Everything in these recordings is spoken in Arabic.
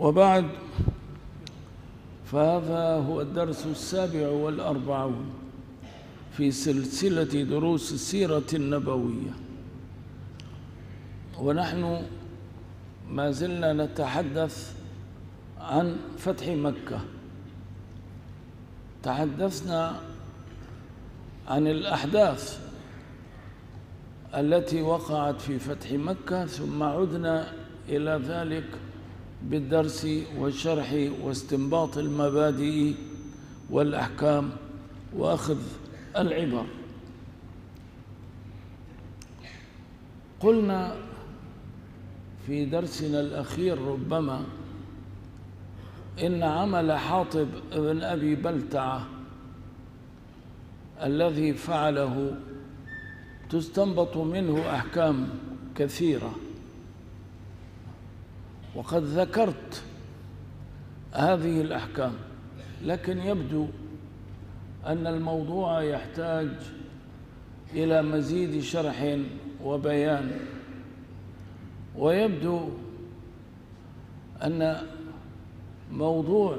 وبعد فهذا هو الدرس السابع والأربعون في سلسلة دروس السيرة النبوية. ونحن ما زلنا نتحدث عن فتح مكة. تحدثنا عن الأحداث التي وقعت في فتح مكة ثم عدنا إلى ذلك بالدرس والشرح واستنباط المبادئ والأحكام وأخذ العبر. قلنا في درسنا الأخير ربما إن عمل حاطب بن أبي بلتعة الذي فعله تستنبط منه أحكام كثيرة. وقد ذكرت هذه الأحكام لكن يبدو أن الموضوع يحتاج إلى مزيد شرح وبيان. ويبدو أن موضوع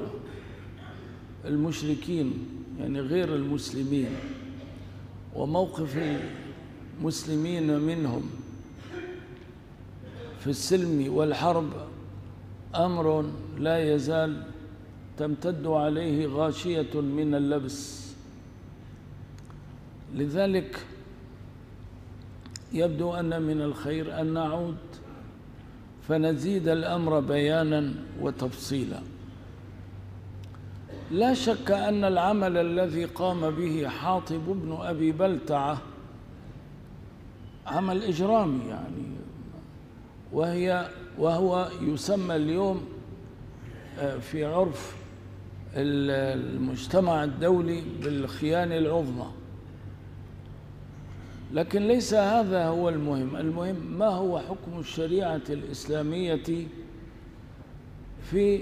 المشركين يعني غير المسلمين وموقف المسلمين منهم في السلم والحرب أمر لا يزال تمتد عليه غاشية من اللبس. لذلك يبدو أن من الخير أن نعود فنزيد الأمر بيانا وتفصيلا. لا شك أن العمل الذي قام به حاطب بن أبي بلتعة عمل إجرامي يعني. وهي وهو يسمى اليوم في عرف المجتمع الدولي بالخيانة العظمى. لكن ليس هذا هو المهم. المهم ما هو حكم الشريعة الإسلامية في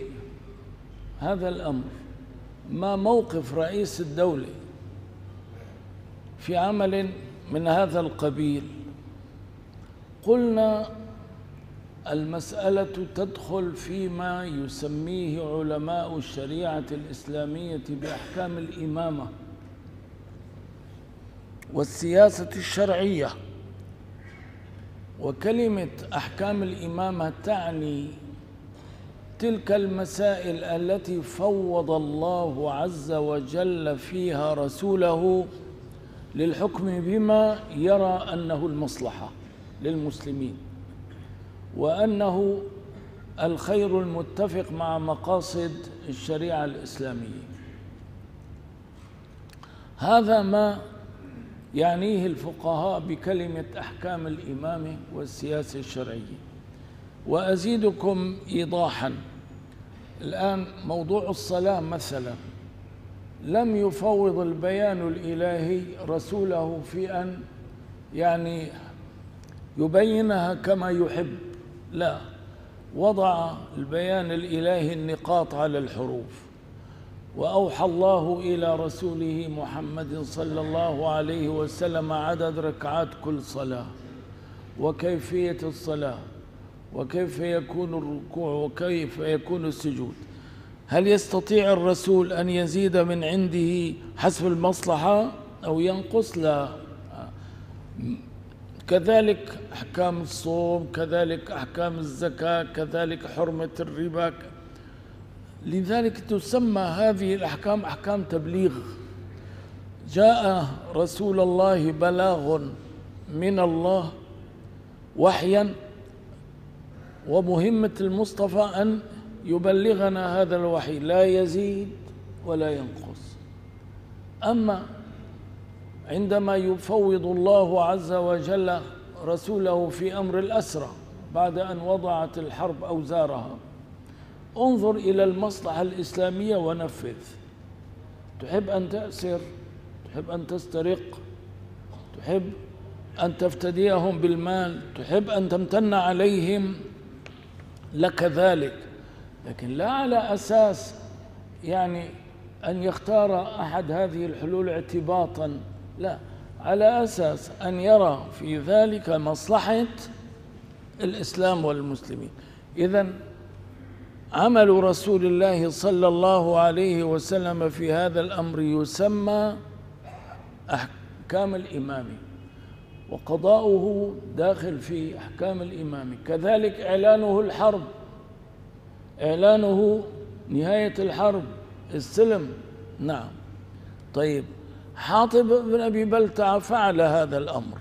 هذا الأمر؟ ما موقف رئيس الدولة في عمل من هذا القبيل؟ قلنا المسألة تدخل فيما يسميه علماء الشريعة الإسلامية بأحكام الإمامة والسياسة الشرعية. وكلمة أحكام الإمامة تعني تلك المسائل التي فوض الله عز وجل فيها رسوله للحكم بما يرى أنه المصلحة للمسلمين. وأنه الخير المتفق مع مقاصد الشريعة الإسلامية. هذا ما يعنيه الفقهاء بكلمة أحكام الإمامة والسياسة الشرعية. وأزيدكم إيضاحا. الآن موضوع الصلاة مثلا. لم يفوض البيان الإلهي رسوله في أن يعني يبينها كما يحب. لا. وضع البيان الإلهي النقاط على الحروف. وأوحى الله إلى رسوله محمد صلى الله عليه وسلم عدد ركعات كل صلاة وكيفية الصلاة وكيف يكون الركوع وكيف يكون السجود. هل يستطيع الرسول أن يزيد من عنده حسب المصلحة أو ينقص؟ لا. كذلك أحكام الصوم كذلك أحكام الزكاة كذلك حرمة الربا. لذلك تسمى هذه الأحكام أحكام تبليغ. جاء رسول الله بلاغ من الله وحيا ومهمة المصطفى أن يبلغنا هذا الوحي. لا يزيد ولا ينقص. أما عندما يفوض الله عز وجل رسوله في أمر الأسرى بعد أن وضعت الحرب أوزارها انظر إلى المصلحة الإسلامية ونفذ. تحب أن تأسر تحب أن تسترق تحب أن تفتديهم بالمال تحب أن تمتن عليهم لك ذلك. لكن لا على أساس يعني أن يختار أحد هذه الحلول اعتباطا. لا على أساس أن يرى في ذلك مصلحة الإسلام والمسلمين. إذا عمل رسول الله صلى الله عليه وسلم في هذا الأمر يسمى أحكام الإمام وقضاؤه داخل في أحكام الإمام. كذلك إعلانه الحرب إعلانه نهاية الحرب السلم. نعم. طيب. حاطب بن أبي بلتع فعل هذا الأمر.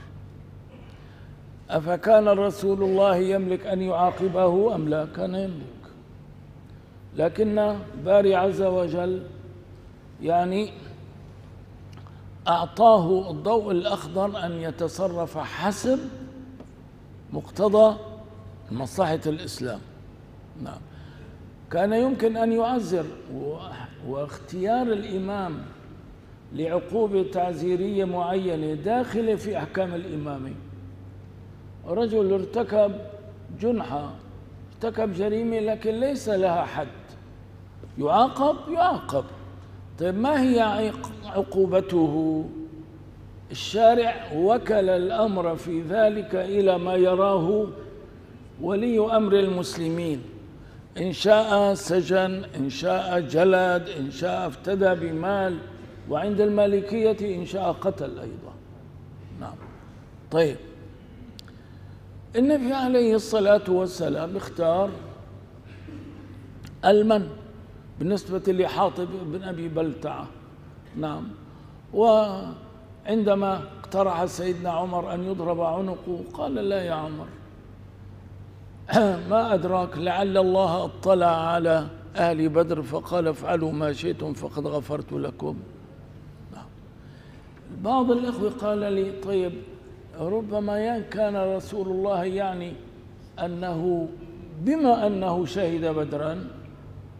أفكان رسول الله يملك أن يعاقبه أم لا؟ كان يملك. لكن باري عز وجل يعني أعطاه الضوء الأخضر أن يتصرف حسب مقتضى مصلحة الإسلام. نعم. كان يمكن أن يعزر واختيار الإمام لعقوبة تعزيرية معينة داخلة في أحكام الإمامة رجل ارتكب جنحة ارتكب جريمة لكن ليس لها حد. يعاقب؟ يعاقب. طيب ما هي عقوبته؟ الشارع وكل الأمر في ذلك إلى ما يراه ولي أمر المسلمين. إن شاء سجن إن شاء جلد إن شاء افتدى بمال وعند المالكية إن شاء قتل أيضا. نعم. طيب. النبي عليه الصلاة والسلام اختار المن بالنسبة لحاطب بن أبي بلتعة. نعم. وعندما اقترح سيدنا عمر أن يضرب عنقه قال لا يا عمر. ما أدراك؟ لعل الله اطلع على أهل بدر فقال افعلوا ما شئتم فقد غفرت لكم. بعض الإخوة قال لي طيب ربما كان رسول الله يعني أنه بما أنه شهد بدرا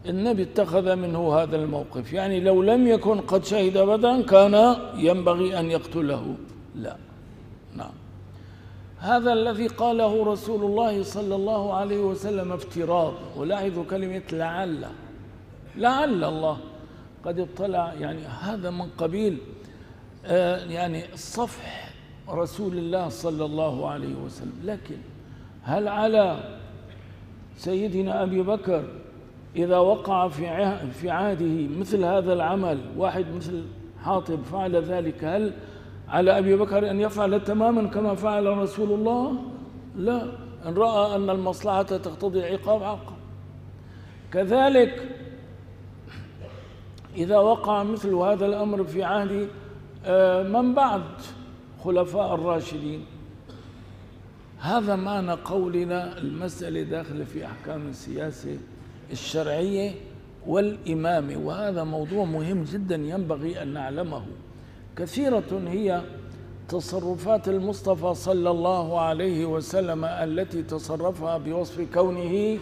النبي اتخذ منه هذا الموقف. يعني لو لم يكن قد شهد بدرا كان ينبغي أن يقتله. لا. نعم. هذا الذي قاله رسول الله صلى الله عليه وسلم افتراض. ولاحظوا كلمة لعل. لعل الله قد اطلع يعني هذا من قبيل يعني صفح رسول الله صلى الله عليه وسلم. لكن هل على سيدنا أبي بكر إذا وقع في في عهده مثل هذا العمل واحد مثل حاطب فعل ذلك هل على أبي بكر أن يفعل تماما كما فعل رسول الله؟ لا. إن رأى أن المصلحة تقتضي العقاب عقاب كذلك إذا وقع مثل هذا الأمر في عهد آه، من بعد خلفاء الراشدين. هذا معنى قولنا المسألة داخلة في أحكام السياسة الشرعية والإمامة وهذا موضوع مهم جدا ينبغي أن نعلمه. كثيرة هي تصرفات المصطفى صلى الله عليه وسلم التي تصرفها بوصف كونه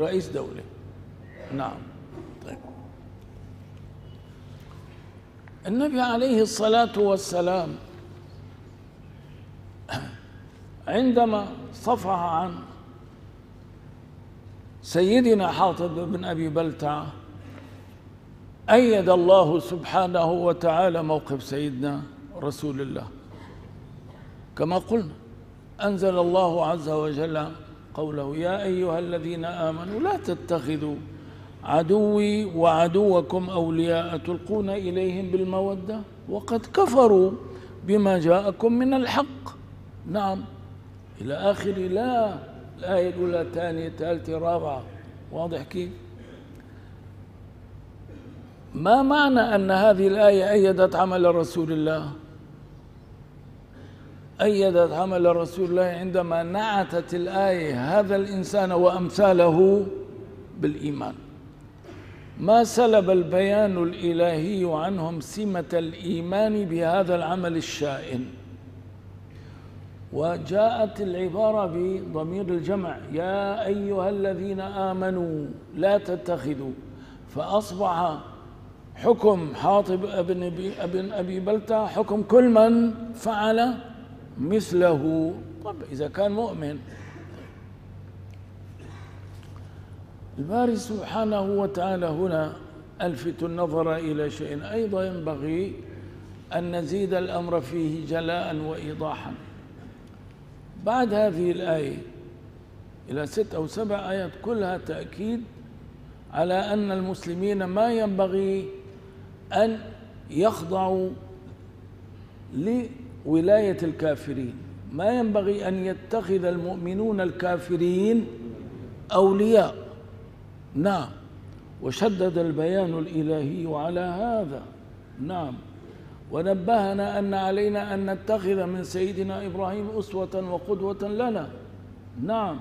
رئيس دولة. نعم. النبي عليه الصلاة والسلام عندما صفح عن سيدنا حاطب بن أبي بلتع أيد الله سبحانه وتعالى موقف سيدنا رسول الله. كما قلنا أنزل الله عز وجل قوله يا أيها الذين آمنوا لا تتخذوا عدوي وعدوكم أولياء تلقون إليهم بالمودة؟ وقد كفروا بما جاءكم من الحق. نعم. إلى آخر لا الآية الأولى الثانية الثالثة الرابعة. واضح كيف؟ ما معنى أن هذه الآية أيدت عمل رسول الله؟ أيدت عمل رسول الله عندما نعتت الآية هذا الإنسان وأمثاله بالإيمان. ما سلب البيان الإلهي عنهم سمة الإيمان بهذا العمل الشائن. وجاءت العبارة بضمير الجمع يا أيها الذين آمنوا لا تتخذوا. فأصبح حكم حاطب ابن أبي, ابن أبي بلتة حكم كل من فعل مثله. طب إذا كان مؤمن الباري سبحانه وتعالى هنا ألفت النظر إلى شيء أيضا ينبغي أن نزيد الأمر فيه جلاء وإيضاحا. بعد هذه الآية إلى ست أو سبع آيات كلها تأكيد على أن المسلمين ما ينبغي أن يخضعوا لولاية الكافرين. ما ينبغي أن يتخذ المؤمنون الكافرين أولياء. نعم. وشدد البيان الإلهي على هذا. نعم. ونبهنا أن علينا أن نتخذ من سيدنا إبراهيم أسوة وقدوة لنا. نعم.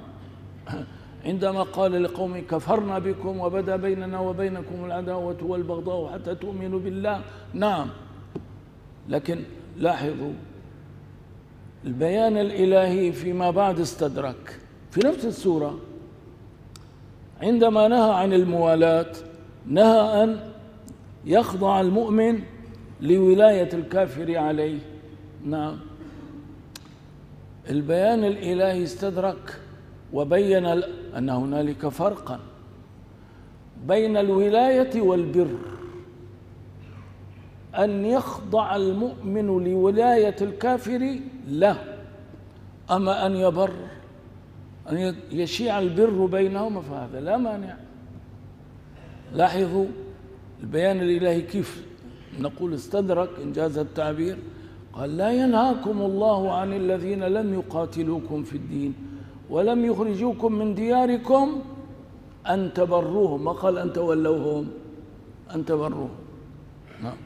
عندما قال لقوم كفرنا بكم وبدا بيننا وبينكم العداوة والبغضاء حتى تؤمنوا بالله. نعم. لكن لاحظوا البيان الإلهي فيما بعد استدرك. في نفس السورة عندما نهى عن الموالاة نهى أن يخضع المؤمن لولاية الكافر عليه. نعم. البيان الإلهي استدرك وبين أن هنالك فرقا بين الولاية والبر. أن يخضع المؤمن لولاية الكافر له أما أن يبر أن يشيع البر بينهما فهذا لا مانع. لاحظوا البيان الإلهي كيف نقول استدرك إنجاز التعبير؟ قال لا ينهاكم الله عن الذين لم يقاتلوكم في الدين ولم يخرجوكم من دياركم أن تبروهم. ما قال أن تولوهم؟ أن تبروهم. نعم.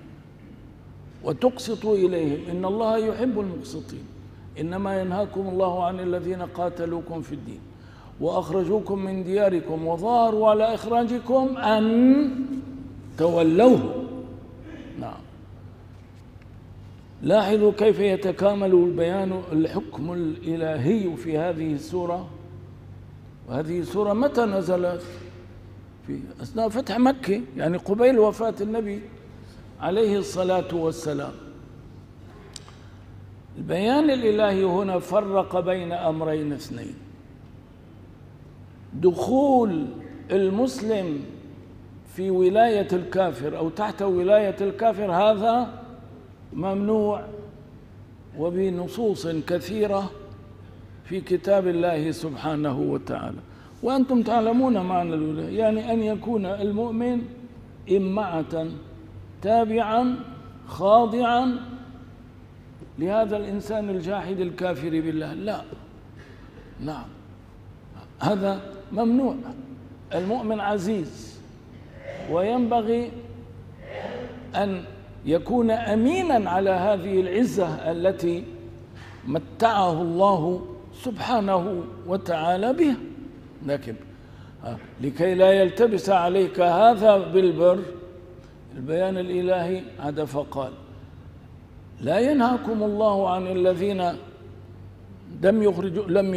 وتقسطوا إليهم. إن الله يحب المقسطين. إنما ينهاكم الله عن الذين قاتلوكم في الدين وأخرجوكم من دياركم وظهروا على إخراجكم أن تولوه. نعم. لاحظوا كيف يتكامل البيان الحكم الإلهي في هذه السورة؟ وهذه السورة متى نزلت؟ في أثناء فتح مكة يعني قبيل وفاة النبي عليه الصلاة والسلام. البيان الإلهي هنا فرق بين أمرين اثنين. دخول المسلم في ولاية الكافر أو تحت ولاية الكافر هذا ممنوع وبنصوص كثيرة في كتاب الله سبحانه وتعالى. وأنتم تعلمون معنى الولاية يعني أن يكون المؤمن إمعة تابعا خاضعا لهذا الإنسان الجاحد الكافر بالله. لا. نعم هذا ممنوع. المؤمن عزيز. وينبغي أن يكون أمينا على هذه العزة التي متعه الله سبحانه وتعالى بها. لكن لكي لا يلتبس عليك هذا بالبر البيان الإلهي عاد فقال لا ينهاكم الله عن الذين لم يخرجوا لم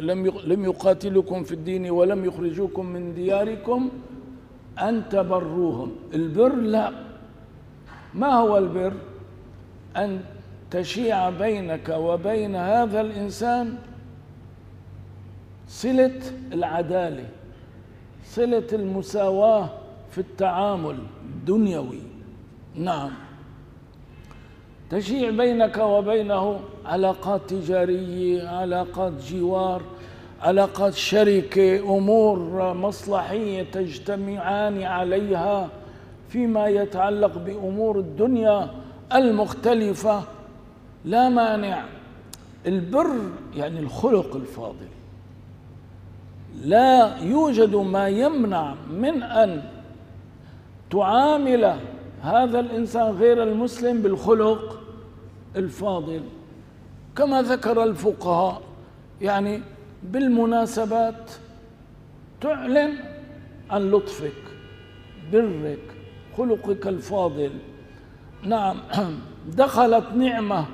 لم لم يقاتلوكم في الدين ولم يخرجوكم من دياركم أن تبروهم. البر لا. ما هو البر؟ أن تشيع بينك وبين هذا الإنسان صلة العدالة صلة المساواة في التعامل الدنيوي. نعم. تشيع بينك وبينه علاقات تجارية علاقات جوار علاقات شركة أمور مصلحية تجتمعان عليها فيما يتعلق بأمور الدنيا المختلفة. لا مانع. البر يعني الخلق الفاضل. لا يوجد ما يمنع من أن تعامل هذا الإنسان غير المسلم بالخلق الفاضل. كما ذكر الفقهاء يعني بالمناسبات تعلن عن لطفك برك خلقك الفاضل. نعم دخلت نعمة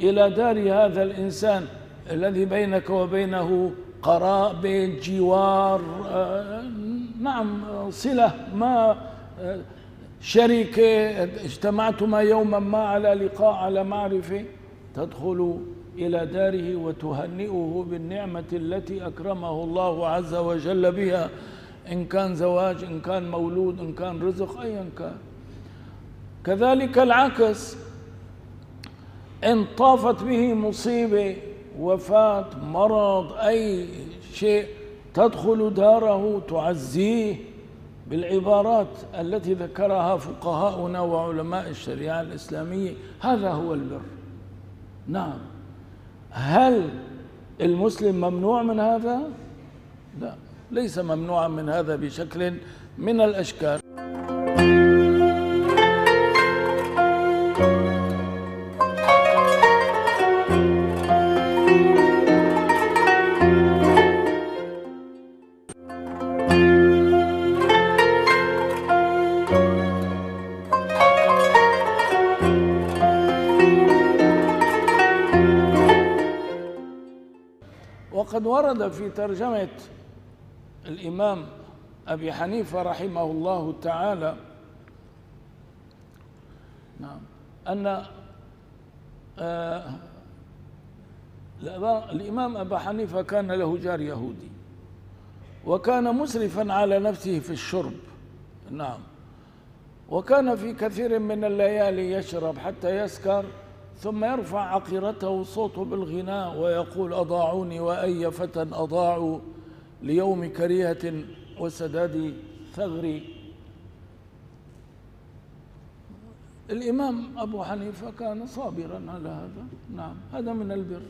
إلى دار هذا الإنسان الذي بينك وبينه قرابة جوار آه، نعم صلة ما آه، شركة اجتمعتما يوما ما على لقاء على معرفة. تدخل إلى داره وتهنئه بالنعمة التي أكرمه الله عز وجل بها. إن كان زواج إن كان مولود إن كان رزق أيا كان. كذلك العكس. إن طافت به مصيبة وفاة مرض أي شيء تدخل داره تعزيه. بالعبارات التي ذكرها فقهاؤنا وعلماء الشريعة الإسلامية. هذا هو البر. نعم. هل المسلم ممنوع من هذا؟ لا. ليس ممنوعا من هذا بشكل من الأشكال. ورد في ترجمة الإمام أبي حنيفة رحمه الله تعالى نعم أن آه الإمام أبا حنيفة كان له جار يهودي وكان مسرفا على نفسه في الشرب. نعم وكان في كثير من الليالي يشرب حتى يسكر ثم يرفع عقيرته صوته بالغناء ويقول أضاعوني وأي فتى أضاعوا ليوم كريهة وسداد ثغري. الإمام أبو حنيفة كان صابرا على هذا. نعم هذا من البر.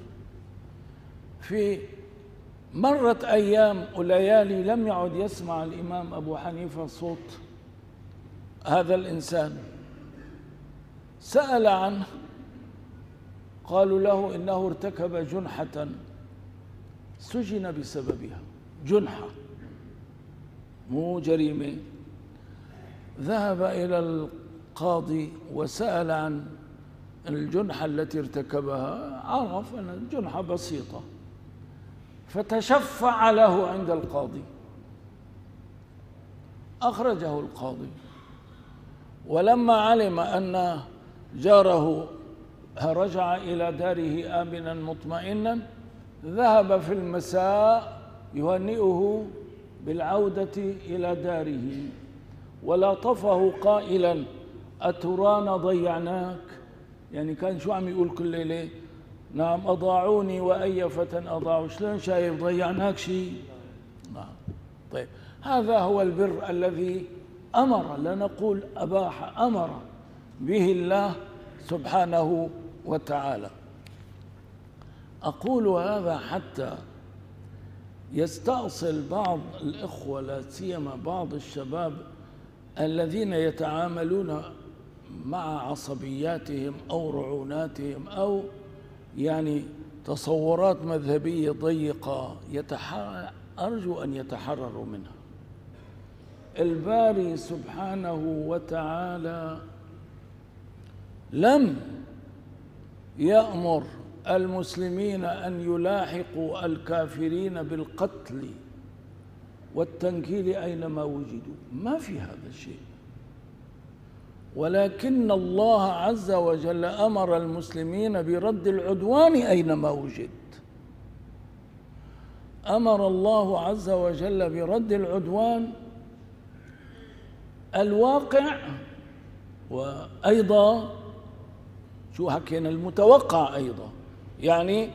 في مرت أيام وليالي لم يعد يسمع الإمام أبو حنيفة صوت هذا الإنسان. سأل عنه قالوا له إنه ارتكب جنحة سجن بسببها. جنحة. مو جريمة. ذهب إلى القاضي وسأل عن الجنحة التي ارتكبها. عرف أن الجنحة بسيطة. فتشفع له عند القاضي. أخرجه القاضي. ولما علم أن جاره رجع إلى داره آمنا مطمئنا ذهب في المساء يهنئه بالعودة إلى داره. ولاطفه قائلا أترانا ضيعناك؟ يعني كان شو عم يقول كل ليلة؟ نعم أضاعوني وأي فتى أضاعوا شلون شايف ضيعناك شيء نعم. طيب هذا هو البر الذي أمر لا نقول أباح أمر به الله سبحانه وتعالى. أقول هذا حتى يستأصل بعض الإخوة لا سيما بعض الشباب الذين يتعاملون مع عصبياتهم أو رعوناتهم أو يعني تصورات مذهبية ضيقة أرجو أن يتحرروا منها. الباري سبحانه وتعالى لم يأمر المسلمين أن يلاحقوا الكافرين بالقتل والتنكيل أينما وجدوا. ما في هذا الشيء. ولكن الله عز وجل أمر المسلمين برد العدوان أينما وجد. أمر الله عز وجل برد العدوان الواقع وأيضا شو حكينا؟ المتوقع أيضا. يعني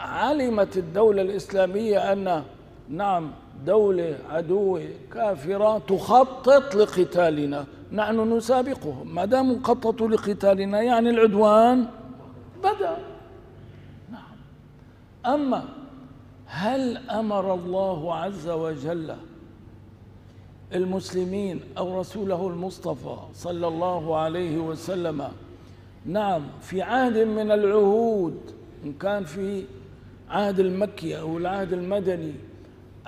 علمت الدولة الإسلامية أن نعم دولة عدوة كافرة تخطط لقتالنا. نحن نسابقهم. ما دام خططوا لقتالنا يعني العدوان بدأ. نعم. أما هل أمر الله عز وجل المسلمين أو رسوله المصطفى صلى الله عليه وسلم نعم في عهد من العهود إن كان في عهد المكي أو العهد المدني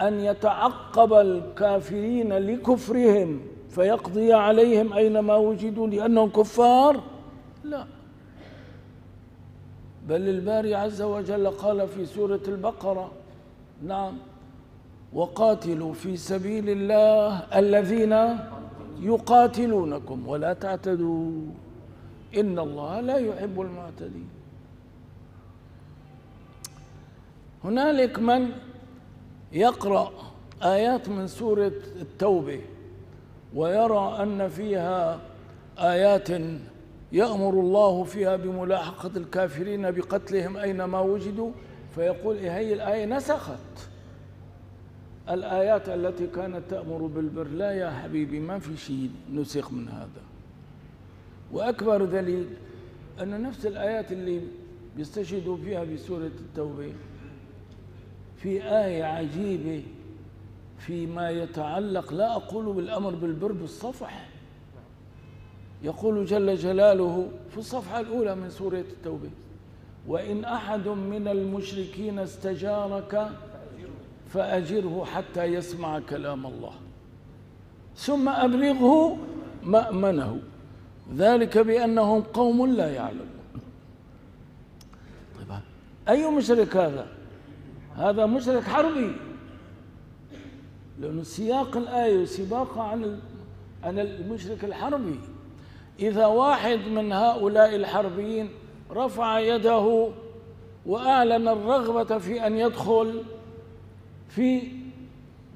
أن يتعقب الكافرين لكفرهم فيقضي عليهم أينما وجدوا لأنهم كفار؟ لا. بل الباري عز وجل قال في سورة البقرة نعم وقاتلوا في سبيل الله الذين يقاتلونكم ولا تعتدوا. إن الله لا يحب المعتدين. هنالك من يقرأ آيات من سورة التوبة ويرى أن فيها آيات يأمر الله فيها بملاحقة الكافرين بقتلهم أينما وجدوا فيقول إيه هي الآية نسخت. الآيات التي كانت تأمر بالبر لا يا حبيبي ما في شيء نسخ من هذا. وأكبر دليل أن نفس الآيات اللي بيستشهدوا فيها بسورة التوبة في آية عجيبة فيما يتعلق لا أقول بالأمر بالبر بالصفح. يقول جل جلاله في الصفحة الأولى من سورة التوبة وإن أحد من المشركين استجارك فأجره حتى يسمع كلام الله ثم أبلغه مأمنه. ذلك بأنهم قوم لا يعلمون. طيب. أي مشرك هذا؟ هذا مشرك حربي. لأن سياق الآية سباقة عن عن المشرك الحربي. إذا واحد من هؤلاء الحربيين رفع يده وأعلن الرغبة في أن يدخل في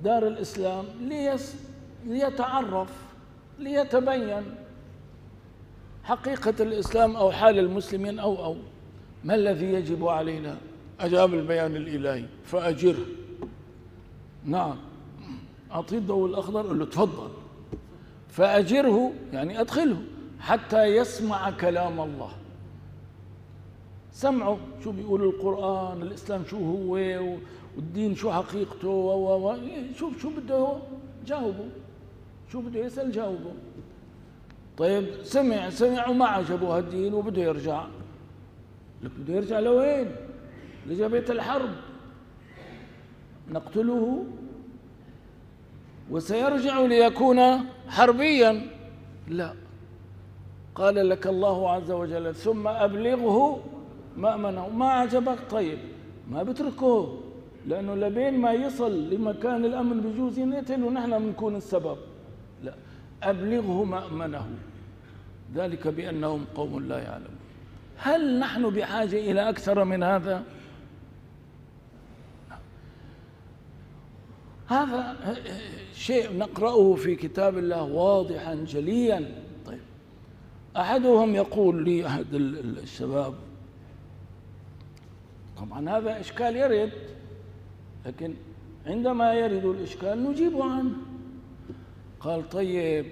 دار الإسلام ليس ليتعرف ليتبين. حقيقة الإسلام أو حال المسلمين أو أو. ما الذي يجب علينا؟ أجاب البيان الإلهي فأجره. نعم. أعطيه الضوء الأخضر قل له تفضل. فأجره يعني أدخله حتى يسمع كلام الله. سمعوا شو بيقول القرآن؟ الإسلام شو هو؟ والدين شو حقيقته؟ و و شوف شو بده جاوبه. شو بده يسأل؟ جاوبه. طيب سمع سمع وما عجبه هالدين وبده يرجع. لك بده يرجع لوين؟ لجبهة الحرب. نقتله وسيرجع ليكون حربيا. لا. قال لك الله عز وجل ثم أبلغه مأمنه. ما عجبك؟ طيب ما بتركه لأنه لبين ما يصل لمكان الأمن بجوز ونحن بنكون السبب. أبلغه مأمنه. ذلك بأنهم قوم لا يعلمون. هل نحن بحاجة إلى أكثر من هذا؟ هذا شيء نقرأه في كتاب الله واضحا جليا. طيب. أحدهم يقول لي أحد الشباب طبعا هذا إشكال يرد لكن عندما يرد الإشكال نجيب عنه. قال طيب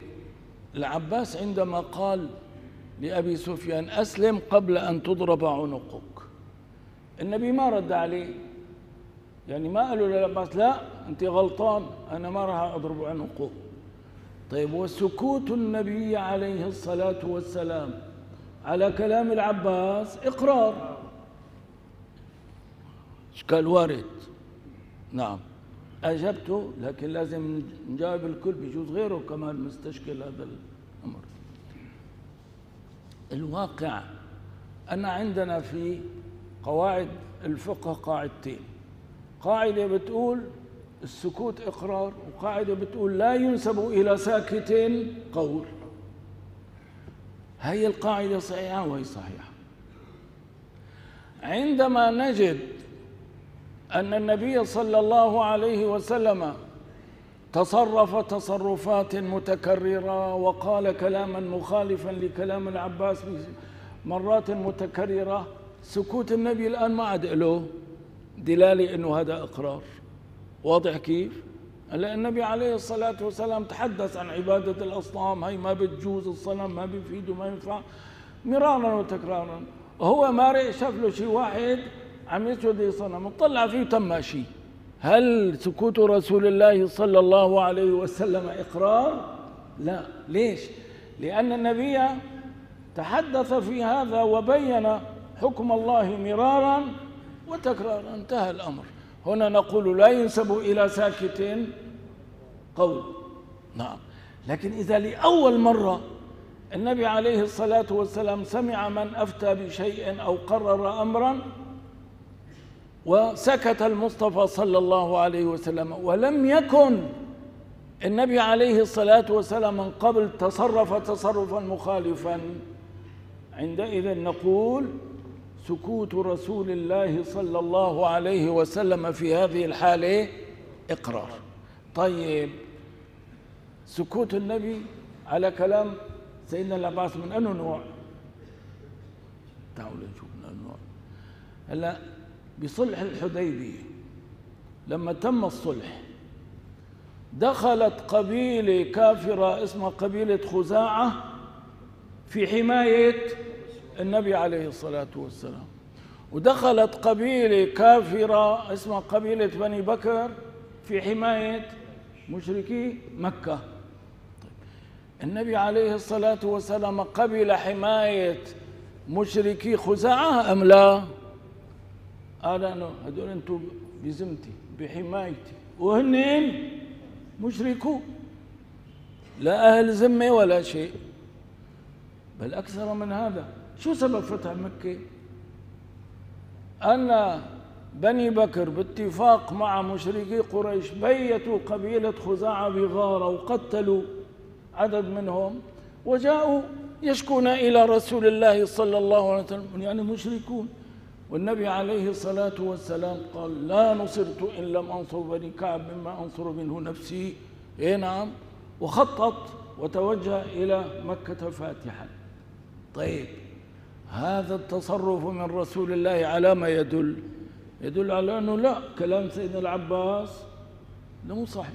العباس عندما قال لأبي سفيان أسلم قبل أن تضرب عنقك. النبي ما رد عليه. يعني ما قالوا للعباس لا أنت غلطان أنا ما راح أضرب عنقه طيب وسكوت النبي عليه الصلاة والسلام على كلام العباس إقرار. إشكال وارد. نعم. أجبته لكن لازم نجاوب الكل بجوز غيره كمان مستشكل هذا الأمر. الواقع أن عندنا في قواعد الفقه قاعدتين. قاعدة بتقول السكوت إقرار وقاعدة بتقول لا ينسب إلى ساكت قول. هي القاعدة صحيحة وهي صحيحة. عندما نجد أن النبي صلى الله عليه وسلم تصرف تصرفات متكررة وقال كلاما مخالفا لكلام العباس مرات متكررة. سكوت النبي الآن ما عاد له. دلالة أنه هذا إقرار. واضح كيف؟ هلا النبي عليه الصلاة والسلام تحدث عن عبادة الأصنام. هي ما بتجوز الصنم ما بيفيد وما ينفع. مرارا وتكرارا. هو مارق شاف له شيء واحد. عم يسجد صنم طلع فيه تم ماشي هل سكوت رسول الله صلى الله عليه وسلم إقرار؟ لا. ليش؟ لأن النبي تحدث في هذا وبين حكم الله مرارا وتكرارا. انتهى الأمر. هنا نقول لا ينسب إلى ساكت قول نعم. لكن إذا لأول مرة النبي عليه الصلاة والسلام سمع من أفتى بشيء أو قرر أمرا وسكت المصطفى صلى الله عليه وسلم. ولم يكن النبي عليه الصلاة والسلام من قبل تصرف تصرفا مخالفا. عندئذ نقول سكوت رسول الله صلى الله عليه وسلم في هذه الحالة إقرار. طيب سكوت النبي على كلام سيدنا العباس من أنه نوع؟ تعالوا نشوف من أنه نوع. هلا بصلح الحديبية. لما تم الصلح دخلت قبيلة كافرة اسمها قبيلة خزاعة في حماية النبي عليه الصلاة والسلام. ودخلت قبيلة كافرة اسمها قبيلة بني بكر في حماية مشركي مكة. النبي عليه الصلاة والسلام قبل حماية مشركي خزاعة أم لا؟ قال أنا هدول أنتم بزمتي بحمايتي. وهنين مشركو. لا أهل ذمة ولا شيء. بل أكثر من هذا. شو سبب فتح مكة؟ أن بني بكر باتفاق مع مشركي قريش بيتوا قبيلة خزاعة بغارة وقتلوا عدد منهم وجاءوا يشكون إلى رسول الله صلى الله عليه وسلم يعني مشركون. والنبي عليه الصلاة والسلام قال لا نصرت إن لم أنصر بني كعب مما أنصر منه نفسي. إيه نعم. وخطط وتوجه إلى مكة فاتحا طيب. هذا التصرف من رسول الله على ما يدل. يدل على أنه لا كلام سيدنا العباس مو صحيح.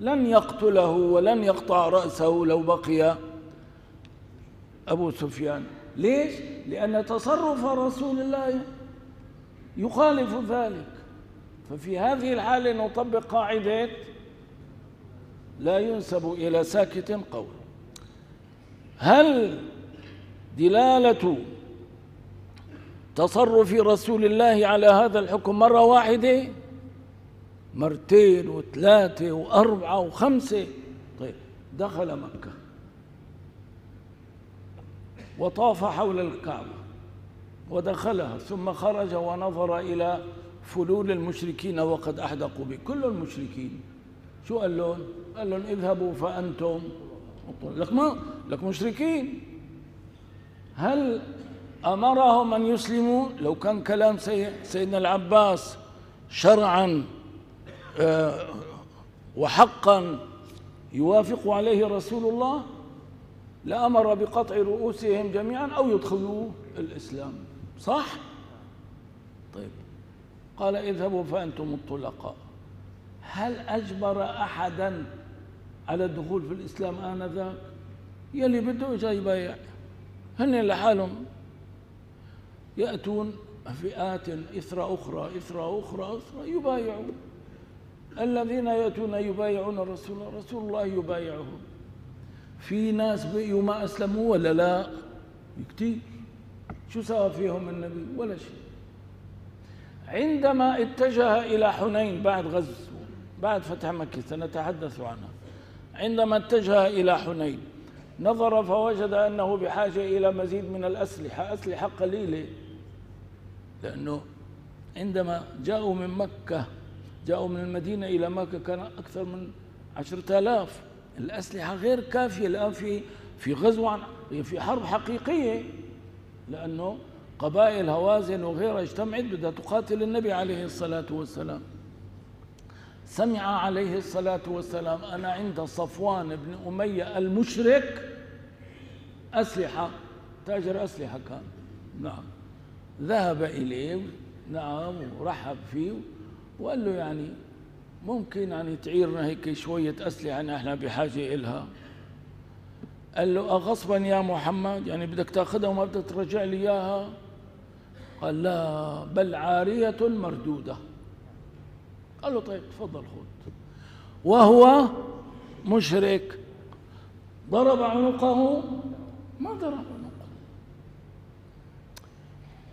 لن يقتله ولن يقطع رأسه لو بقي أبو سفيان. ليش؟ لأن تصرف رسول الله يخالف ذلك. ففي هذه الحالة نطبق قاعدة لا ينسب إلى ساكت قول هل دلالة تصرف رسول الله على هذا الحكم مرة واحدة؟ مرتين وثلاثة وأربعة وخمسة؟ طيب دخل مكة. وطاف حول الكعبة ودخلها ثم خرج ونظر إلى فلول المشركين وقد أحدقوا به. كل المشركين شو قال لهم؟ قال لهم اذهبوا فأنتم لك ما؟ لك مشركين. هل أمرهم أن يسلموا لو كان كلام سيدنا العباس شرعا آه، وحقا يوافق عليه رسول الله لأمر بقطع رؤوسهم جميعا أو يدخلوا الإسلام. صح؟ طيب. قال اذهبوا فأنتم الطلقاء. هل أجبر أحدا على الدخول في الإسلام آنذاك؟ يلي بده جاي بايع. هن لحالهم. يأتون فئات إثر أخرى إثر أخرى أخرى يبايعون. الذين يأتون يبايعون الرسول رسول الله يبايعهم. في ناس بقيوا ما أسلموا ولا لا؟ كتير. شو سوى فيهم النبي؟ ولا شيء. عندما اتجه إلى حنين بعد غزو بعد فتح مكة سنتحدث عنها عندما اتجه إلى حنين نظر فوجد أنه بحاجة إلى مزيد من الأسلحة. أسلحة قليلة. لأنه عندما جاءوا من مكة جاءوا من المدينة إلى مكة كان أكثر من عشرة آلاف. الأسلحة غير كافية الآن في في غزو في حرب حقيقية لأنه قبائل هوازن وغيرها اجتمعت بدها تقاتل النبي عليه الصلاة والسلام. سمع عليه الصلاة والسلام أنا عند صفوان بن أمية المشرك أسلحة تاجر أسلحة كان. نعم. ذهب إليه نعم ورحب فيه وقال له يعني ممكن يعني تعيرنا هيك شوية أسلحة نحن بحاجة إلها. قال له أغصبا يا محمد يعني بدك تأخذها وما بدك ترجع لي إياها؟ قال لا بل عارية مردودة. قال له طيب تفضل خذ. وهو مشرك. ضرب عنقه. ما ضرب عنقه.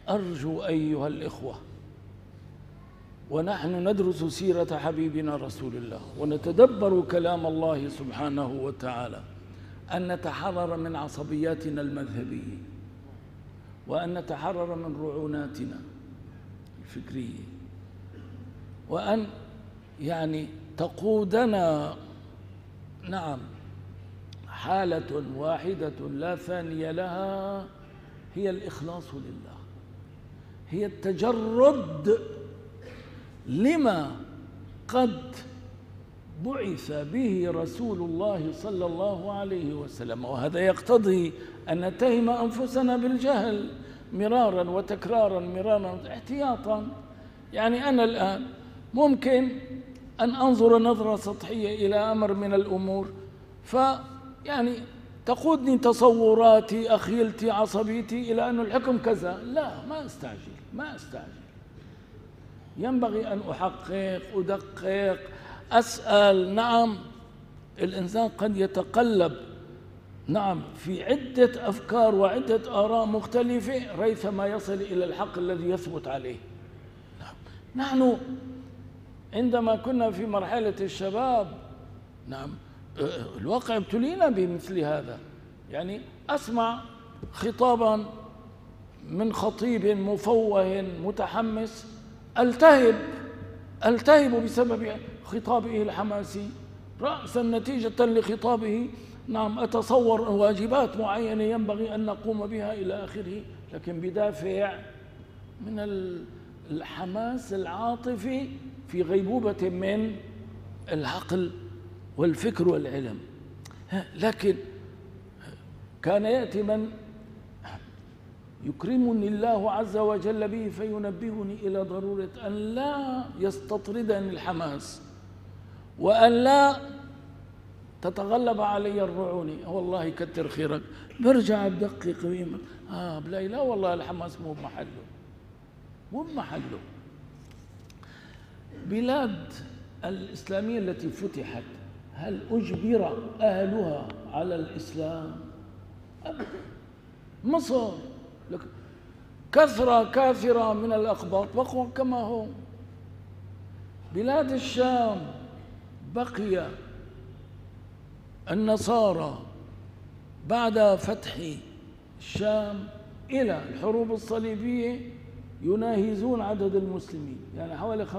أرجو أيها الإخوة ونحن ندرس سيرة حبيبنا رسول الله ونتدبر كلام الله سبحانه وتعالى أن نتحرر من عصبياتنا المذهبية وأن نتحرر من رعوناتنا الفكرية وأن يعني تقودنا نعم حالة واحدة لا ثانية لها هي الإخلاص لله هي التجرد لما قد بعث به رسول الله صلى الله عليه وسلم وهذا يقتضي أن نتهم أنفسنا بالجهل مرارا وتكرارا مرارا احتياطا. يعني أنا الآن ممكن أن أنظر نظرة سطحية إلى أمر من الأمور فيعني تقودني تصوراتي أخيلتي عصبيتي إلى أن الحكم كذا. لا ما أستعجل ما أستعجل. ينبغي أن أحقق أدقق أسأل. نعم الإنسان قد يتقلب. نعم في عدة أفكار وعدة آراء مختلفة ريثما يصل إلى الحق الذي يثبت عليه. نعم. نحن عندما كنا في مرحلة الشباب نعم الواقع ابتلينا بمثل هذا. يعني أسمع خطابا من خطيب مفوه متحمس التهب التهب بسبب خطابه الحماسي رأسا نتيجة لخطابه. نعم أتصور واجبات معينة ينبغي أن نقوم بها إلى آخره لكن بدافع من الحماس العاطفي في غيبوبة من العقل والفكر والعلم. لكن كان يأتي من يكرمني الله عز وجل به فينبهني إلى ضرورة أن لا يستطردني الحماس وأن لا تتغلب علي الرعوني والله يكتر خيرك. برجع بدقق ويمة آه بلاقي لا والله الحماس مو بمحله. مو بمحله. بلاد الإسلامية التي فتحت هل أجبر أهلها على الإسلام؟ أبدا. مصر. كثرة كافرة من الأقباط بقوا كما هم بلاد الشام بقي النصارى بعد فتح الشام إلى الحروب الصليبية يناهزون عدد المسلمين يعني حوالي 50%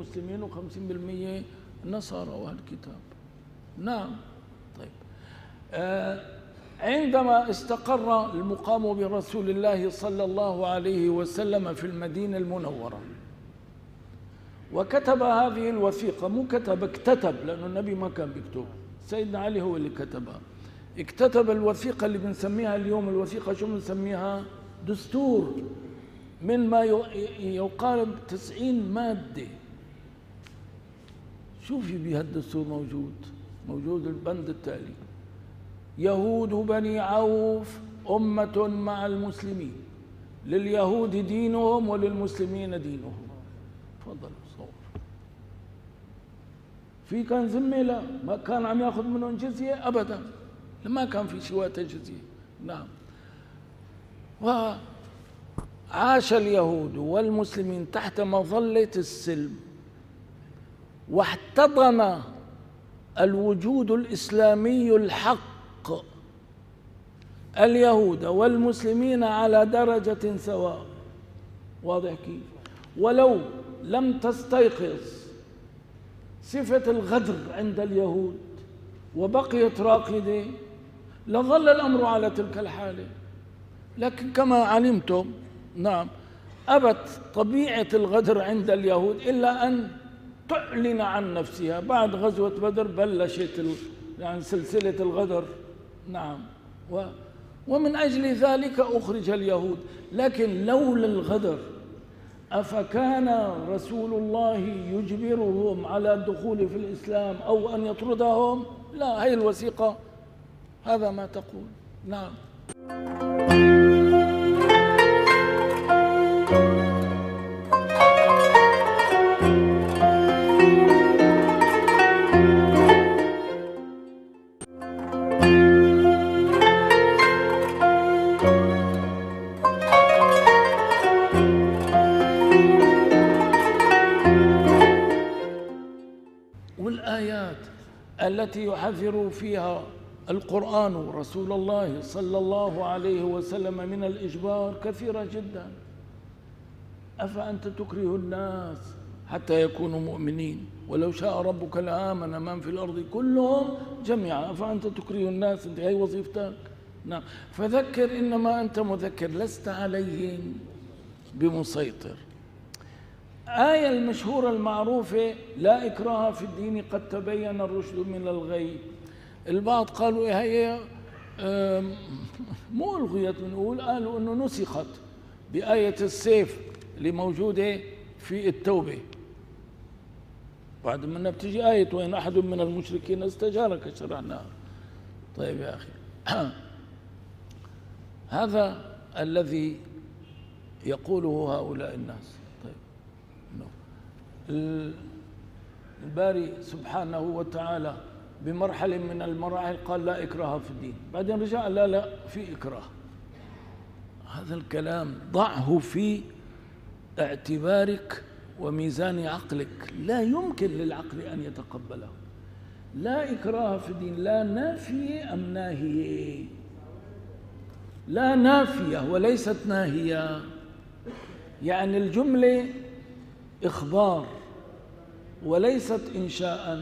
مسلمين و50% نصارى وأهل الكتاب. نعم. طيب. آه عندما استقر المقام برسول الله صلى الله عليه وسلم في المدينة المنورة وكتب هذه الوثيقة مو كتب اكتتب لأنه النبي ما كان بيكتب. سيدنا علي هو اللي كتبها اكتتب الوثيقة اللي بنسميها اليوم الوثيقة شو بنسميها؟ دستور من ما يقارب تسعين مادة. شوفي بها الدستور موجود موجود البند التالي. يهود بني عوف أمة مع المسلمين. لليهود دينهم وللمسلمين دينهم. تفضل صور. في كان لا. ما كان عم ياخذ منهم جزية؟ أبدا. ما كان في شوات جزية. نعم. وعاش اليهود والمسلمين تحت مظلة السلم. واحتضن الوجود الإسلامي الحق اليهود والمسلمين على درجة سواء. واضح كيف؟ ولو لم تستيقظ صفة الغدر عند اليهود وبقيت راقدة لظل الأمر على تلك الحالة. لكن كما علمتم نعم أبت طبيعة الغدر عند اليهود إلا أن تعلن عن نفسها. بعد غزوة بدر بلشت يعني سلسلة الغدر. نعم. و ومن أجل ذلك أخرج اليهود. لكن لولا الغدر أفكان رسول الله يجبرهم على الدخول في الإسلام أو أن يطردهم؟ لا هي الوثيقة. هذا ما تقول. نعم. التي يحذر فيها القرآن رسول الله صلى الله عليه وسلم من الإجبار كثيرة جدا. أفأنت تكره الناس حتى يكونوا مؤمنين؟ ولو شاء ربك لآمن من في الأرض كلهم جميعا. أفأنت تكره الناس أنت هي وظيفتك؟ نعم. فذكر إنما أنت مذكر لست عليهم بمسيطر. آية المشهورة المعروفة لا إكراه في الدين قد تبين الرشد من الغي. البعض قالوا هي؟ مو ألغيت بنقول قالوا أنه نسخت بآية السيف اللي موجودة في التوبة. بعد ما بتجي آية وإن أحد من المشركين استجارك شرعناها طيب يا أخي. هذا الذي يقوله هؤلاء الناس. الباري سبحانه وتعالى بمرحلة من المراحل قال لا إكراه في الدين. بعدين رجع لا لا في إكراه. هذا الكلام ضعه في اعتبارك وميزان عقلك. لا يمكن للعقل أن يتقبله. لا إكراه في الدين لا نافية أم ناهية لا نافية وليست ناهية. يعني الجملة إخبار. وليست إنشاء.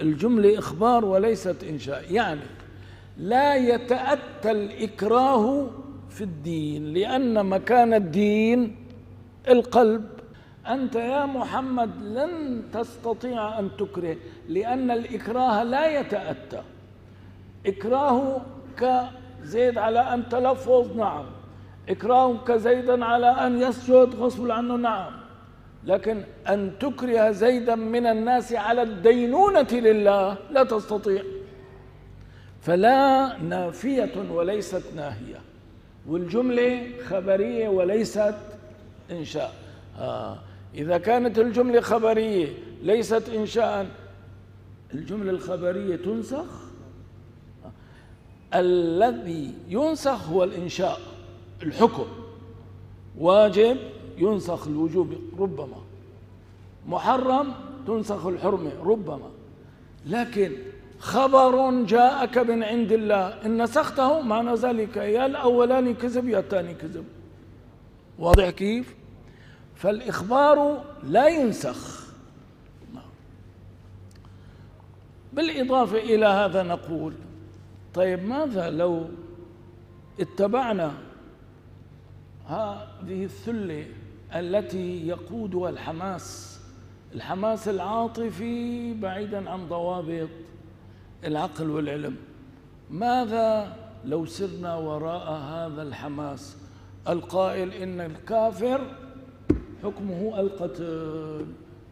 الجملة إخبار وليست إنشاء. يعني لا يتأتى الإكراه في الدين لأن مكان الدين القلب. أنت يا محمد لن تستطيع أن تكره لأن الإكراه لا يتأتى. إكراه كزيد على أن تلفظ نعم. إكراه كزيدا على أن يسجد غصب عنه نعم. لكن أن تكره زيدا من الناس على الدينونة لله لا تستطيع. فلا نافية وليست ناهية. والجملة خبرية وليست إنشاء. آه. إذا كانت الجملة خبرية ليست إنشاء الجملة الخبرية تنسخ؟ الذي ينسخ هو الإنشاء الحكم. واجب؟ ينسخ الوجوب ربما. محرم تنسخ الحرمة ربما. لكن خبر جاءك من عند الله إن نسخته معنى ذلك يا الأولاني كذب يا الثاني كذب. واضح كيف؟ فالإخبار لا ينسخ. بالإضافة إلى هذا نقول طيب ماذا لو اتبعنا هذه الثلة التي يقودها الحماس الحماس العاطفي بعيدا عن ضوابط العقل والعلم. ماذا لو سرنا وراء هذا الحماس؟ القائل إن الكافر حكمه القتل.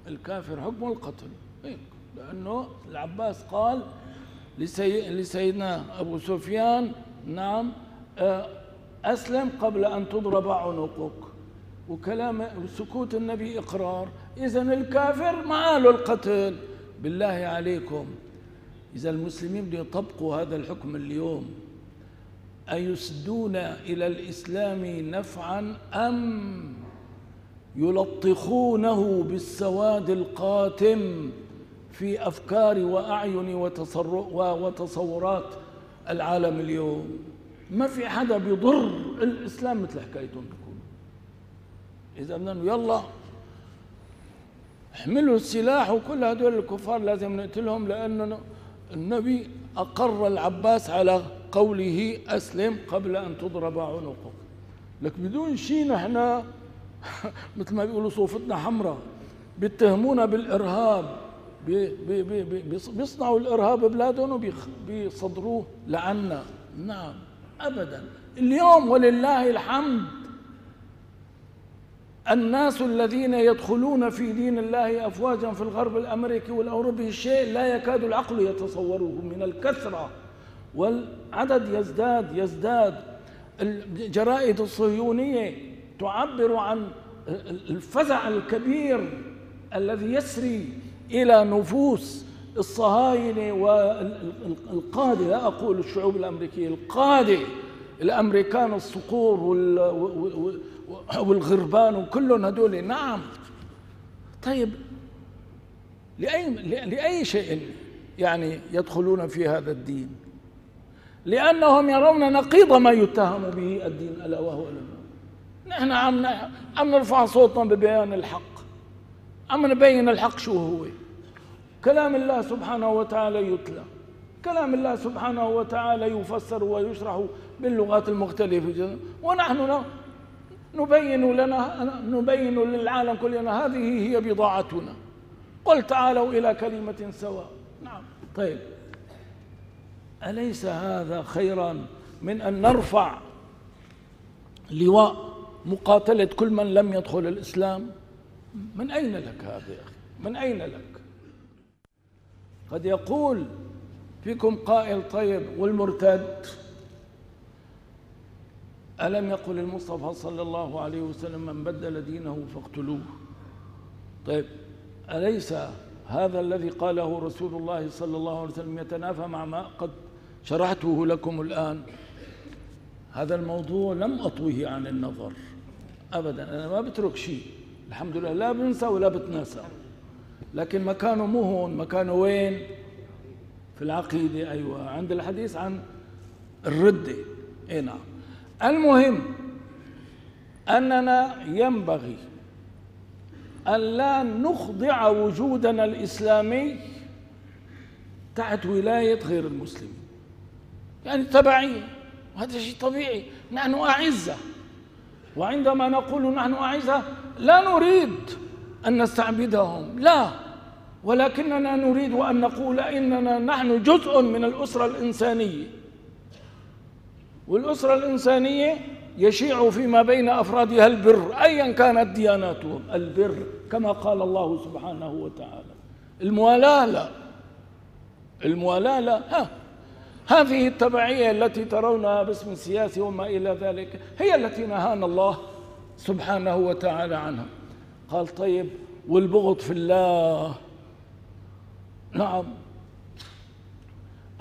الكافر حكمه القتل. إيه؟ لأنه العباس قال لسي... لسيدنا أبو سفيان نعم آه، أسلم قبل أن تضرب عنقك. وكلام سكوت النبي إقرار. إذا الكافر ما له القتل. بالله عليكم. إذا المسلمين بده يطبقوا هذا الحكم اليوم. أيسدون إلى الإسلام نفعا أم يلطخونه بالسواد القاتم في أفكار وأعين وتصورات العالم اليوم؟ ما في حدا بيضر الإسلام مثل حكايتهم. إذا بدنا يلا احملوا السلاح وكل هدول الكفار لازم نقتلهم لأنه النبي أقر العباس على قوله أسلم قبل أن تضرب عنقك. لك بدون شيء نحن مثل ما بيقولوا صوفتنا حمراء بيتهمونا بالإرهاب بي بي بي بيصنعوا الإرهاب ببلادهم وبيصدروه لعنا. نعم أبدا. اليوم ولله الحمد. الناس الذين يدخلون في دين الله أفواجا في الغرب الأمريكي والأوروبي شيء لا يكاد العقل يتصوره من الكثرة والعدد يزداد يزداد. الجرائد الصهيونية تعبر عن الفزع الكبير الذي يسري إلى نفوس الصهاينة والقادة لا أقول الشعوب الأمريكية القادة الأمريكان الصقور والغربان وكلهم هدول. نعم. طيب لأي, لأي شيء يعني يدخلون في هذا الدين؟ لأنهم يرون نقيض ما يتهم به الدين ألا وهو الإمام نحن عم عم نرفع صوتنا ببيان الحق. عم نبين الحق شو هو؟ كلام الله سبحانه وتعالى يتلى. كلام الله سبحانه وتعالى يفسر ويشرح باللغات المختلفة. ونحن نبين لنا نبين للعالم كلنا هذه هي بضاعتنا. قل تعالوا إلى كلمة سواء. نعم. طيب. أليس هذا خيرا من أن نرفع لواء مقاتلة كل من لم يدخل الإسلام؟ من أين لك هذا يا أخي؟ من أين لك؟ قد يقول فيكم قائل طيب والمرتد ألم يقل المصطفى صلى الله عليه وسلم من بدل دينه فاقتلوه؟ طيب أليس هذا الذي قاله رسول الله صلى الله عليه وسلم يتنافى مع ما قد شرحته لكم الآن؟ هذا الموضوع لم أطويه عن النظر أبدا أنا ما بترك شيء الحمد لله لا بنسى ولا بتناسى لكن مكانه مو هون مكانه وين؟ في العقيدة أيوة عند الحديث عن الردة إيه نعم. المهم أننا ينبغي أن لا نخضع وجودنا الإسلامي تحت ولاية غير المسلمين. يعني تبعية وهذا شيء طبيعي. نحن أعزة. وعندما نقول نحن أعزة لا نريد أن نستعبدهم. لا. ولكننا نريد أن نقول إننا نحن جزء من الأسرة الإنسانية. والأسرة الإنسانية يشيع فيما بين أفرادها البر أيا كانت دياناتهم البر كما قال الله سبحانه وتعالى. الموالاة لا. الموالاة لا. ها. هذه التبعية التي ترونها باسم السياسي وما إلى ذلك هي التي نهانا الله سبحانه وتعالى عنها. قال طيب والبغض في الله. نعم.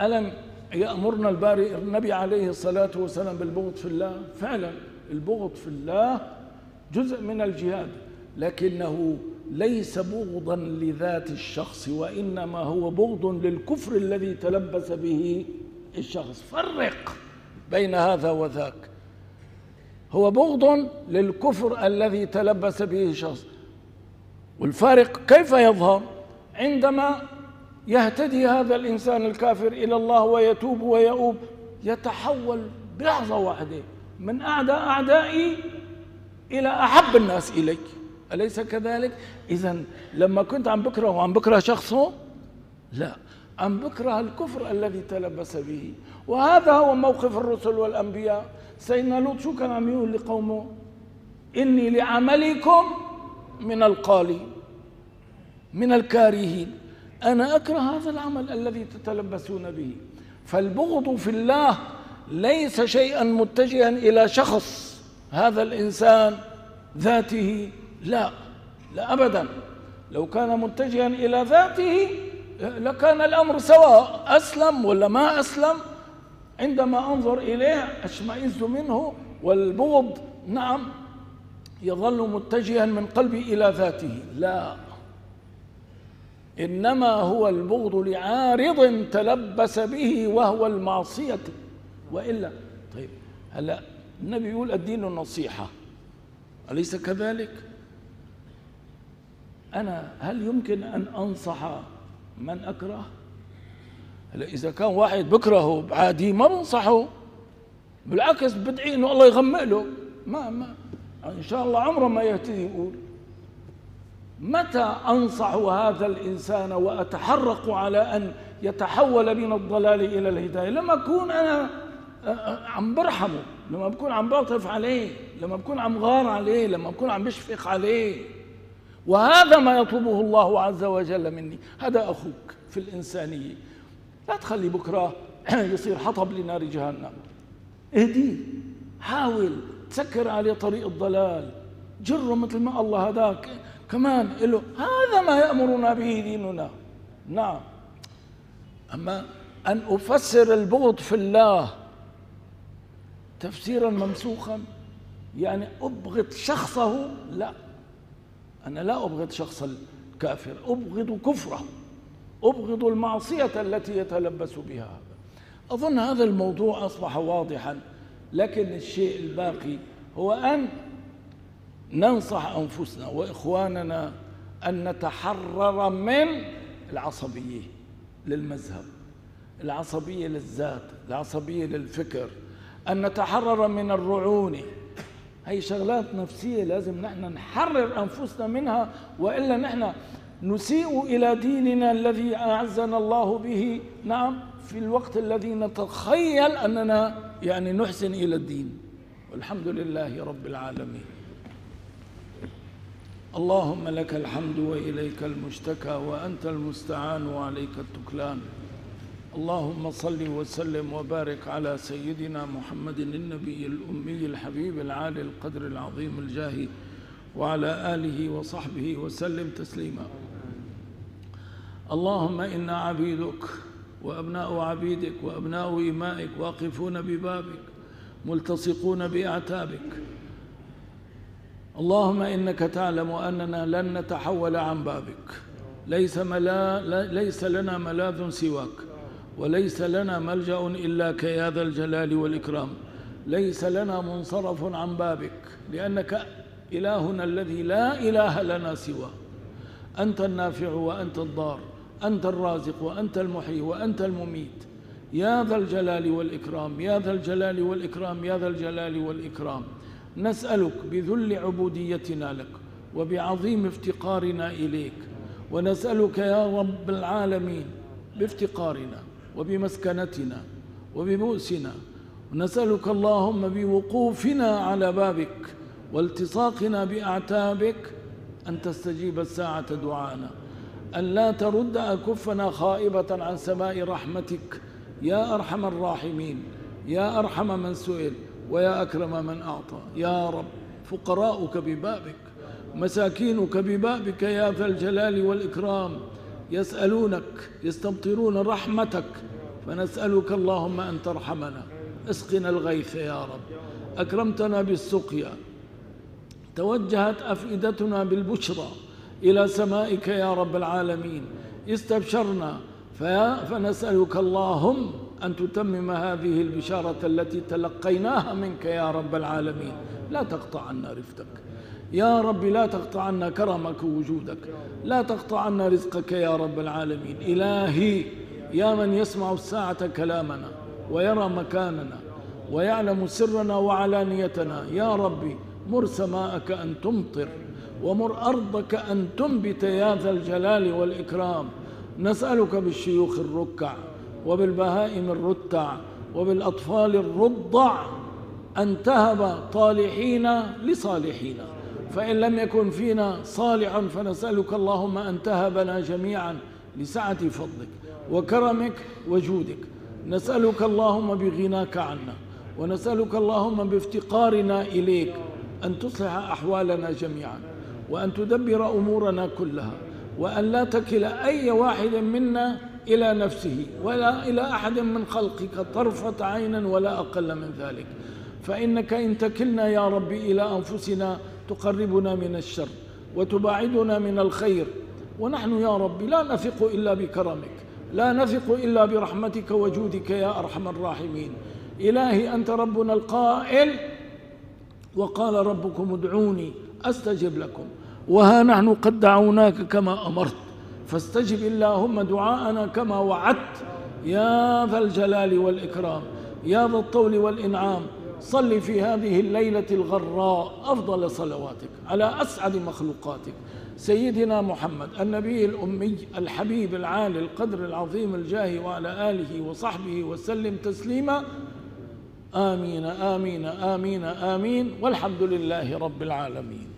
ألم يأمرنا الباري النبي عليه الصلاة والسلام بالبغض في الله. فعلا البغض في الله جزء من الجهاد. لكنه ليس بغضا لذات الشخص وإنما هو بغض للكفر الذي تلبس به الشخص. فرق بين هذا وذاك. هو بغض للكفر الذي تلبس به الشخص. والفارق كيف يظهر؟ عندما يهتدي هذا الإنسان الكافر إلى الله ويتوب ويؤوب. يتحول بلحظة واحدة من أعداء أعدائي إلى أحب الناس إليك. أليس كذلك؟ إذا لما كنت عم بكره وعم بكره شخصه؟ لا. عم بكره الكفر الذي تلبس به. وهذا هو موقف الرسل والأنبياء. سيدنا لوط شو كان عم يقول لقومه؟ إني لعملكم من القالين من الكارهين. أنا أكره هذا العمل الذي تتلبسون به. فالبغض في الله ليس شيئا متجها إلى شخص هذا الإنسان ذاته لا لا أبدا. لو كان متجها إلى ذاته لكان الأمر سواء أسلم ولا ما أسلم. عندما أنظر إليه أشمئز منه والبغض نعم يظل متجها من قلبي إلى ذاته. لا. إنما هو البغض لعارض تلبس به وهو المعصية وإلا طيب هلا النبي يقول الدين النصيحة أليس كذلك؟ أنا هل يمكن أن أنصح من أكره؟ هلا إذا كان واحد بكرهه عادي ما بنصحه بالعكس بدعي إنه الله يغمق له ما ما إن شاء الله عمره ما يهتدي يقول متى أنصح هذا الإنسان وأتحرق على أن يتحول من الضلال إلى الهداية؟ لما أكون أنا عم برحمه. لما بكون عم بعطف عليه. لما بكون عم غار عليه. لما بكون عم بشفق عليه. وهذا ما يطلبه الله عز وجل مني. هذا أخوك في الإنسانية. لا تخلي بكرة يصير حطب لنار جهنم. اهديه حاول. تسكر عليه طريق الضلال. جره مثل ما الله هداك. كمان له هذا ما يأمرنا به ديننا. نعم. أما أن أفسر البغض في الله تفسيرا ممسوخا يعني أبغض شخصه؟ لا. أنا لا أبغض شخص الكافر أبغض كفره أبغض المعصية التي يتلبس بها. أظن هذا الموضوع أصبح واضحا لكن الشيء الباقي هو أن ننصح أنفسنا وإخواننا أن نتحرر من العصبية للمذهب العصبية للذات العصبية للفكر. أن نتحرر من الرعونة. هي شغلات نفسية لازم نحن نحرر أنفسنا منها وإلا نحن نسيء إلى ديننا الذي أعزنا الله به. نعم في الوقت الذي نتخيل أننا يعني نحسن إلى الدين. والحمد لله رب العالمين. اللهم لك الحمد وإليك المشتكى وأنت المستعان وعليك التكلان. اللهم صل وسلم وبارك على سيدنا محمد النبي الأمي الحبيب العالي القدر العظيم الجاه وعلى آله وصحبه وسلم تسليما. اللهم إنا عبيدك وأبناء عبيدك وأبناء إمائك واقفون ببابك ملتصقون بأعتابك اللهم إنك تعلم أننا لن نتحول عن بابك. ليس, ملا ليس لنا ملاذ سواك. وليس لنا ملجأ إلا يا ذا الجلال والإكرام. ليس لنا منصرف عن بابك. لأنك إلهنا الذي لا إله لنا سواه. أنت النافع وأنت الضار. أنت الرازق وأنت المحيي وأنت المميت. يا ذا الجلال والإكرام. يا ذا الجلال والإكرام. يا ذا الجلال والإكرام. نسألك بذل عبوديتنا لك وبعظيم افتقارنا إليك. ونسألك يا رب العالمين بافتقارنا وبمسكنتنا وبمؤسنا ونسألك اللهم بوقوفنا على بابك والتصاقنا بأعتابك أن تستجيب الساعة دعانا. أن لا ترد أكفنا خائبة عن سماء رحمتك. يا أرحم الراحمين. يا أرحم من سئل. ويا أكرم من أعطى. يا رب فقراؤك ببابك مساكينك ببابك يا ذا الجلال والإكرام. يسألونك يستمطرون رحمتك فنسألك اللهم أن ترحمنا. اسقنا الغيث يا رب. أكرمتنا بالسقيا. توجهت أفئدتنا بالبشرى إلى سمائك يا رب العالمين. استبشرنا فنسألك اللهم أن تتمم هذه البشارة التي تلقيناها منك يا رب العالمين. لا تقطع عنا رفدك يا رب لا تقطع عنا كرمك ووجودك لا تقطع عنا رزقك يا رب العالمين. إلهي يا من يسمع الساعة كلامنا ويرى مكاننا ويعلم سرنا وعلانيتنا يا ربي مر سماءك أن تمطر ومر أرضك أن تنبت يا ذا الجلال والإكرام. نسألك بالشيوخ الركع وبالبهائم الرتع وبالأطفال الرضع أن تهب طالحين لصالحين. فإن لم يكن فينا صالح فنسألك اللهم أن تهبنا جميعا لسعة فضلك وكرمك وجودك. نسألك اللهم بغناك عنا ونسألك اللهم بافتقارنا إليك أن تصلح أحوالنا جميعا وأن تدبر أمورنا كلها وأن لا تكل أي واحد منا إلى نفسه ولا إلى أحد من خلقك طرفة عين ولا أقل من ذلك. فإنك إن تكلنا يا ربي إلى أنفسنا تقربنا من الشر وتباعدنا من الخير. ونحن يا ربي لا نثق إلا بكرمك لا نثق إلا برحمتك وجودك يا أرحم الراحمين. إلهي أنت ربنا القائل وقال ربكم ادعوني أستجب لكم. وها نحن قد دعوناك كما أمرت. فاستجب اللهم دعاءنا كما وعدت. يا ذا الجلال والإكرام يا ذا الطول والإنعام صل في هذه الليلة الغراء أفضل صلواتك على أسعد مخلوقاتك. سيدنا محمد النبي الأمي الحبيب العالي القدر العظيم الجاه وعلى آله وصحبه وسلم تسليما. آمين آمين آمين آمين والحمد لله رب العالمين.